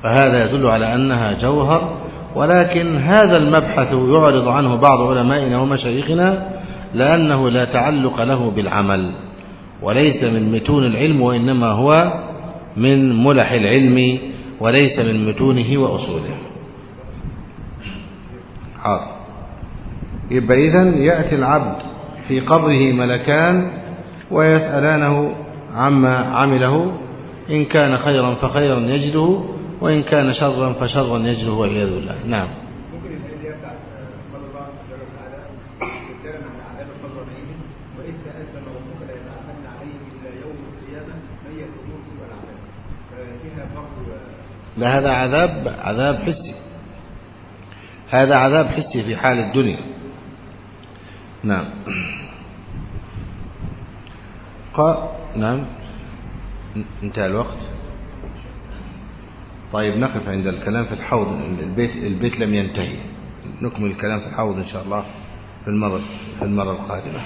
فهذا يدل على أنها جوهر ولكن هذا المبحث يعرض عنه بعض علمائنا ومشايخنا لأنه لا تعلق له بالعمل وليس من متون العلم وإنما هو من ملح العلم وليس من متونه وأصوله. حاضر. يبقى إذن يأتي العبد في قبره ملكان ويسألانه عما عمله إن كان خيرا فخيرا يجده وإن كان شرا فشرا يجده والعياذ بالله. نعم. لا هذا عذاب عذاب حسي. هذا عذاب حسي في حال الدنيا. نعم. قال نعم. انتهى الوقت. طيب نقف عند الكلام في الحوض. البيت البيت لم ينتهي. نكمل الكلام في الحوض إن شاء الله في المرة في المرة القادمة.